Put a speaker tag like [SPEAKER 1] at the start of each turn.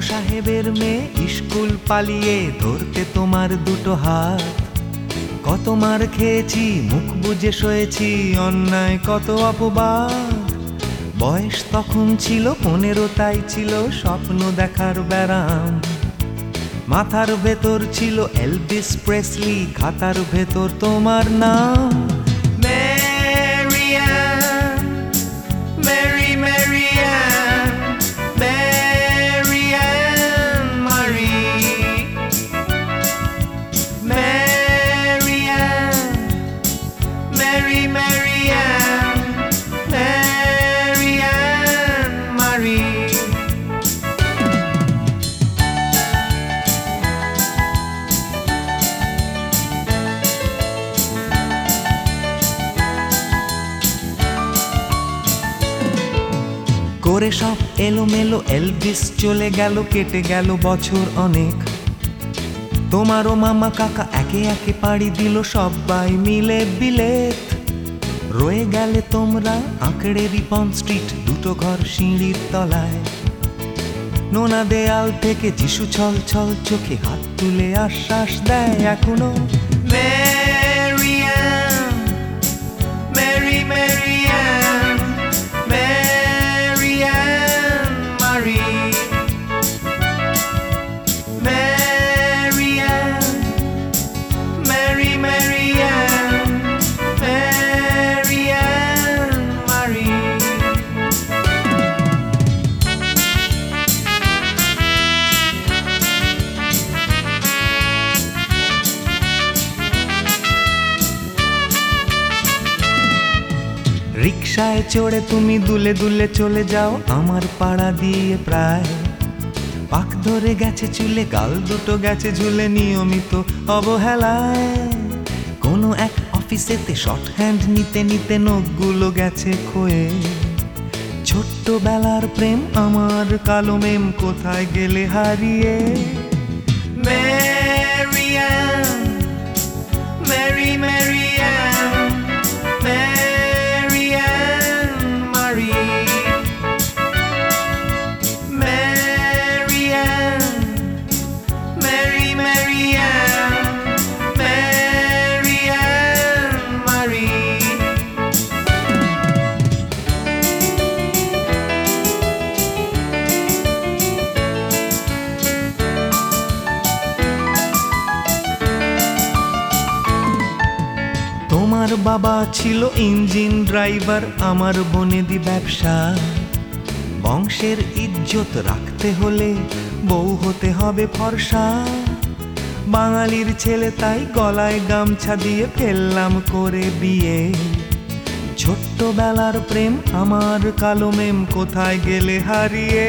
[SPEAKER 1] সাহেবের মেয়ে স্কুল পালিয়ে ধরতে তোমার দুটো হাত। কত মার খেয়েছি, মুখ বুজে সয়েছি, অন্যায় কত অপবাদ। বয়স তখন ছিল, পনেরো তাই ছিল, স্বপ্ন দেখার ব্যারাম। মাথার ভেতর ছিল এলভিস প্রেসলি, খাতার ভেতর তোমার নাম। করে সব এলোমেলো এলভিস চলে গেল, কেটে গেল বছর অনেক। তোমারও মামা কাকা একে একে পাড়ি দিল, সবাই মিলে বিলেত রয়ে গেলে তোমরা আঁকড়ে রিপন স্ট্রিট, দুটো ঘর সিঁড়ির তলায়। নোনা দেয়াল থেকে যিশু ছল ছল চোখে হাত তুলে আশ্বাস দেয় এখনও। ম্যারিয়ান রিক্সায় চড়ে তুমি দুলে দুলে চলে যাও, আমার পাড়া দিয়ে প্রায়। পাক ধরে গেছে চুলে, গাল দুটো গেছে ঝুলে নিয়মিত অবহেলায়। কোনো এক অফিসেতে শর্ট হ্যান্ড নিতে নিতে নখগুলো গেছে ক্ষয়ে ছোট্টবেলার প্রেম আমার কালো মেম কোথায় গেলে হারিয়ে? ম্যারিয়ান তোমার বাবা ছিল ইঞ্জিন ড্রাইভার, আমার বনেদি ব্যবসা। বংশের ইজ্জত রাখতে হলে বউ হতে হবে ফর্সা। বাঙালির ছেলে তাই গলায় গামছা দিয়ে ফেললাম করে বিয়ে। ছোট্টবেলার প্রেম আমার কালো মেম কোথায় গেলে হারিয়ে?